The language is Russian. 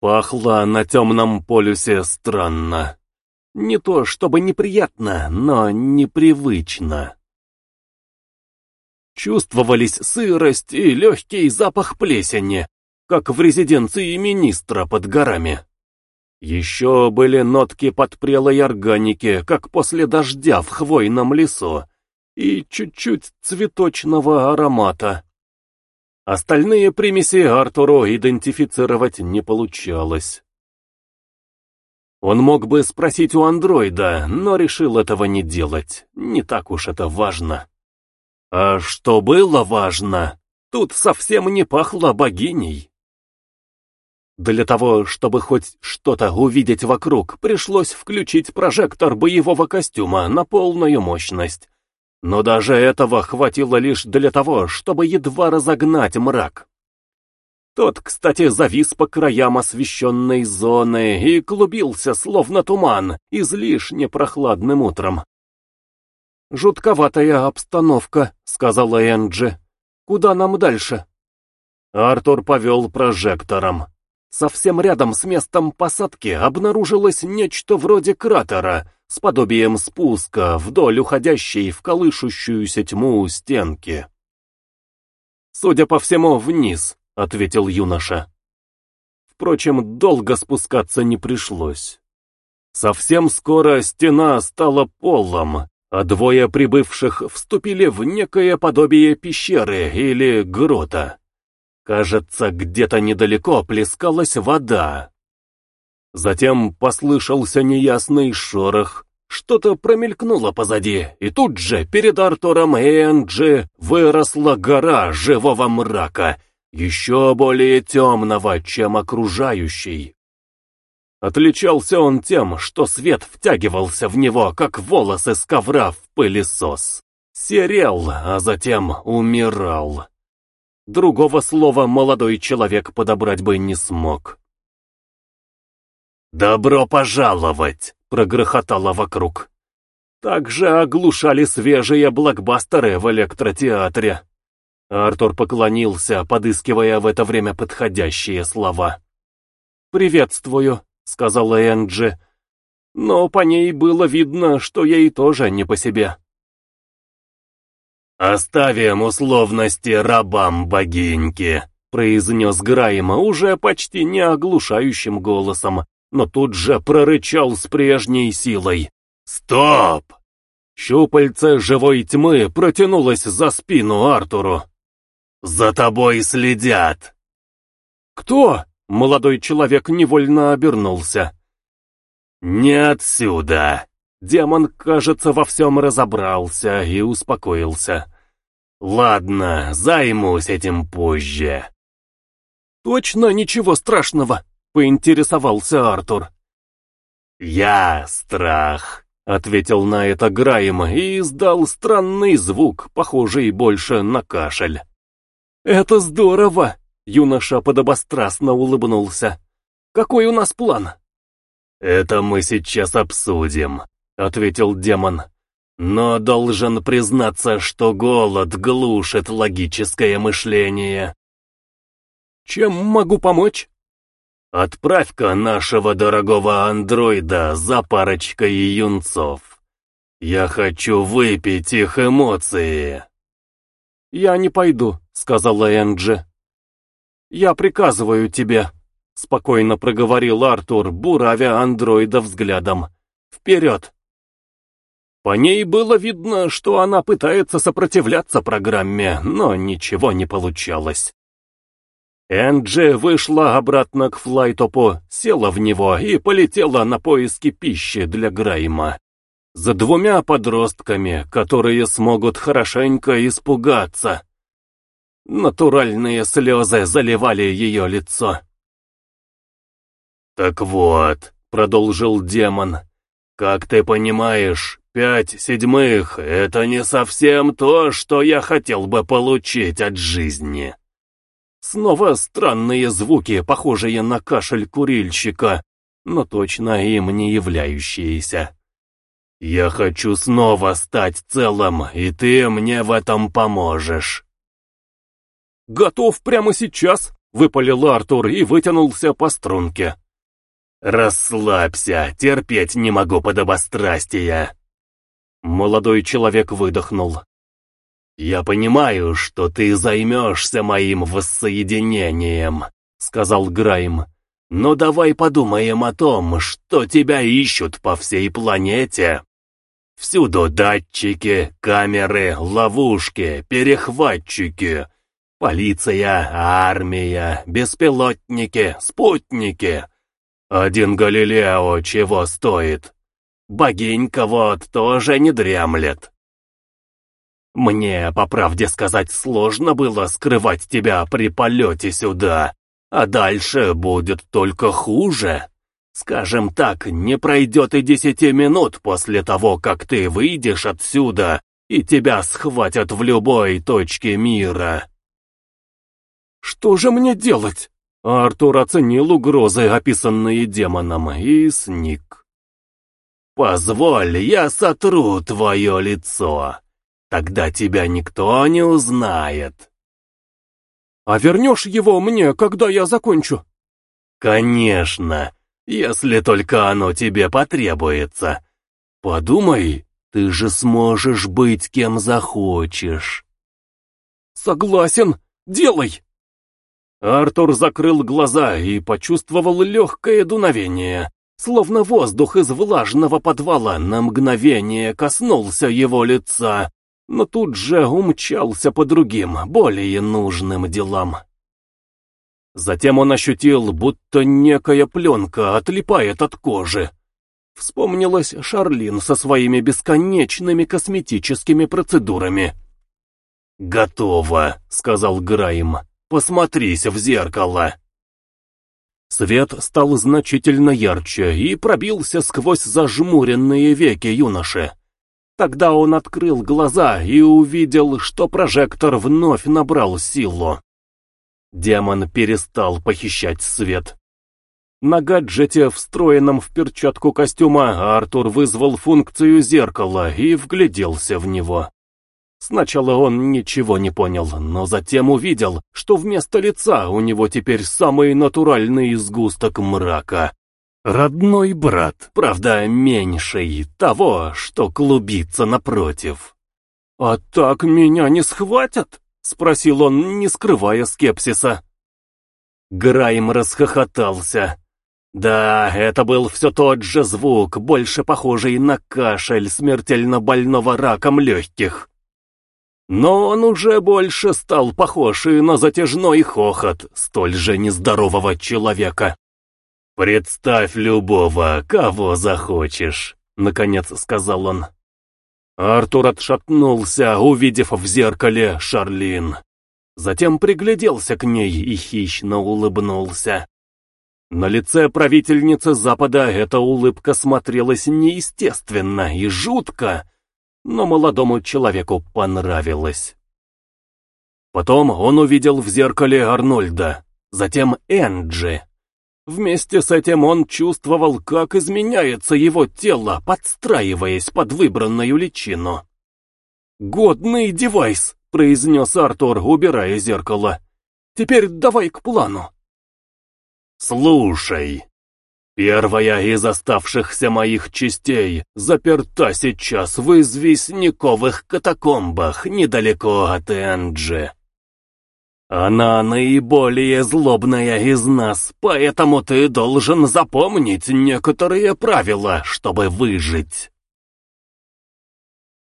Пахло на темном полюсе странно. Не то чтобы неприятно, но непривычно. Чувствовались сырость и легкий запах плесени, как в резиденции министра под горами. Еще были нотки подпрелой органики, как после дождя в хвойном лесу, и чуть-чуть цветочного аромата. Остальные примеси Артуру идентифицировать не получалось. Он мог бы спросить у андроида, но решил этого не делать. Не так уж это важно. А что было важно, тут совсем не пахло богиней. Для того, чтобы хоть что-то увидеть вокруг, пришлось включить прожектор боевого костюма на полную мощность, но даже этого хватило лишь для того, чтобы едва разогнать мрак. Тот, кстати, завис по краям освещенной зоны и клубился, словно туман, излишне прохладным утром. «Жутковатая обстановка», — сказала Энджи. «Куда нам дальше?» Артур повел прожектором. Совсем рядом с местом посадки обнаружилось нечто вроде кратера, с подобием спуска вдоль уходящей в колышущуюся тьму стенки. «Судя по всему, вниз», — ответил юноша. Впрочем, долго спускаться не пришлось. Совсем скоро стена стала полом, а двое прибывших вступили в некое подобие пещеры или грота. Кажется, где-то недалеко плескалась вода. Затем послышался неясный шорох. Что-то промелькнуло позади, и тут же перед Артуром Энджи выросла гора живого мрака, еще более темного, чем окружающий. Отличался он тем, что свет втягивался в него, как волосы с ковра в пылесос. Серел, а затем умирал. Другого слова молодой человек подобрать бы не смог. «Добро пожаловать!» — прогрохотало вокруг. Также оглушали свежие блокбастеры в электротеатре. Артур поклонился, подыскивая в это время подходящие слова. «Приветствую», — сказала Энджи, но по ней было видно, что ей тоже не по себе. «Оставим условности рабам богиньки», — произнес Грайма уже почти не оглушающим голосом, но тут же прорычал с прежней силой. «Стоп!» Щупальце живой тьмы протянулось за спину Артуру. «За тобой следят!» «Кто?» — молодой человек невольно обернулся. «Не отсюда!» Демон, кажется, во всем разобрался и успокоился. «Ладно, займусь этим позже». «Точно ничего страшного?» — поинтересовался Артур. «Я страх», — ответил на это Грайм и издал странный звук, похожий больше на кашель. «Это здорово!» — юноша подобострастно улыбнулся. «Какой у нас план?» «Это мы сейчас обсудим», — ответил демон. «Но должен признаться, что голод глушит логическое мышление». «Чем могу помочь?» «Отправь-ка нашего дорогого андроида за парочкой юнцов. Я хочу выпить их эмоции». «Я не пойду», — сказала Энджи. «Я приказываю тебе», — спокойно проговорил Артур, буравя андроида взглядом. «Вперед!» По ней было видно, что она пытается сопротивляться программе, но ничего не получалось. Энджи вышла обратно к флайтопу, села в него и полетела на поиски пищи для Грайма. За двумя подростками, которые смогут хорошенько испугаться. Натуральные слезы заливали ее лицо. «Так вот», — продолжил демон, — «как ты понимаешь, пять седьмых — это не совсем то, что я хотел бы получить от жизни». Снова странные звуки, похожие на кашель курильщика, но точно им не являющиеся. «Я хочу снова стать целым, и ты мне в этом поможешь». «Готов прямо сейчас», — выпалил Артур и вытянулся по струнке. «Расслабься, терпеть не могу подобострастия!» Молодой человек выдохнул. «Я понимаю, что ты займешься моим воссоединением», — сказал Грайм. «Но давай подумаем о том, что тебя ищут по всей планете. Всюду датчики, камеры, ловушки, перехватчики, полиция, армия, беспилотники, спутники. Один Галилео чего стоит? Богинька вот тоже не дремлет. Мне, по правде сказать, сложно было скрывать тебя при полете сюда, а дальше будет только хуже. Скажем так, не пройдет и десяти минут после того, как ты выйдешь отсюда, и тебя схватят в любой точке мира. Что же мне делать? Артур оценил угрозы, описанные демоном, и сник. «Позволь, я сотру твое лицо. Тогда тебя никто не узнает». «А вернешь его мне, когда я закончу?» «Конечно если только оно тебе потребуется. Подумай, ты же сможешь быть кем захочешь. Согласен, делай. Артур закрыл глаза и почувствовал легкое дуновение, словно воздух из влажного подвала на мгновение коснулся его лица, но тут же умчался по другим, более нужным делам. Затем он ощутил, будто некая пленка отлипает от кожи. Вспомнилась Шарлин со своими бесконечными косметическими процедурами. «Готово», — сказал Грайм. «Посмотрись в зеркало». Свет стал значительно ярче и пробился сквозь зажмуренные веки юноши. Тогда он открыл глаза и увидел, что прожектор вновь набрал силу. Демон перестал похищать свет. На гаджете, встроенном в перчатку костюма, Артур вызвал функцию зеркала и вгляделся в него. Сначала он ничего не понял, но затем увидел, что вместо лица у него теперь самый натуральный изгусток мрака. Родной брат, правда, меньший того, что клубится напротив. «А так меня не схватят?» — спросил он, не скрывая скепсиса. Грайм расхохотался. Да, это был все тот же звук, больше похожий на кашель смертельно больного раком легких. Но он уже больше стал похож и на затяжной хохот столь же нездорового человека. «Представь любого, кого захочешь», — наконец сказал он. Артур отшатнулся, увидев в зеркале Шарлин. Затем пригляделся к ней и хищно улыбнулся. На лице правительницы Запада эта улыбка смотрелась неестественно и жутко, но молодому человеку понравилось. Потом он увидел в зеркале Арнольда, затем Энджи. Вместе с этим он чувствовал, как изменяется его тело, подстраиваясь под выбранную личину. «Годный девайс», — произнес Артур, убирая зеркало. «Теперь давай к плану». «Слушай, первая из оставшихся моих частей заперта сейчас в известняковых катакомбах недалеко от Энджи. Она наиболее злобная из нас, поэтому ты должен запомнить некоторые правила, чтобы выжить.